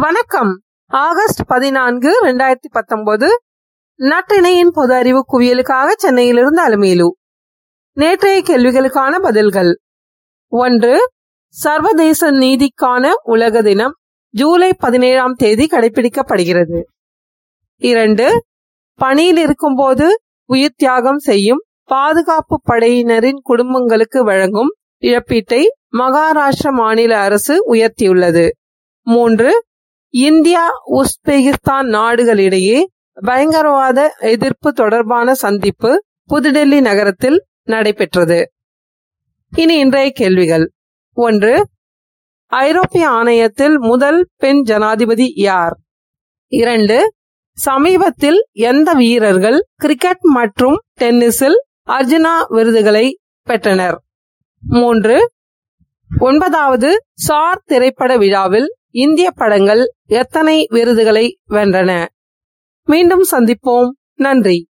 வணக்கம். ஆகஸ்ட் பதினான்கு இரண்டாயிரத்தி பத்தொன்பது நற்றிணையின் பொது அறிவு குவியலுக்காக சென்னையிலிருந்து அலமேலு நேற்றைய கேள்விகளுக்கான பதில்கள். ஒன்று சர்வதேச நீதிக்கான உலக தினம் ஜூலை பதினேழாம் தேதி கடைபிடிக்கப்படுகிறது. இரண்டு பணியில் இருக்கும்போது உயிர் தியாகம் செய்யும் பாதுகாப்பு படையினரின் குடும்பங்களுக்கு வழங்கும் இழப்பீட்டை மகாராஷ்டிர மாநில அரசு உயர்த்தியுள்ளது. மூன்று இந்தியா உஸ்பெகிஸ்தான் நாடுகளிடையே பயங்கரவாத எதிர்ப்பு தொடர்பான சந்திப்பு புதுடெல்லி நகரத்தில் நடைபெற்றது. இனி இன்றைய கேள்விகள். ஒன்று ஐரோப்பிய ஆணையத்தில் முதல் பெண் ஜனாதிபதி யார்? இரண்டு சமீபத்தில் எந்த வீரர்கள் கிரிக்கெட் மற்றும் டென்னிஸில் அர்ஜுனா விருதுகளை பெற்றனர்? மூன்று ஒன்பதாவது சார் திரைப்பட விழாவில் இந்திய படங்கள் எத்தனை விருதுகளை வென்றன? மீண்டும் சந்திப்போம். நன்றி.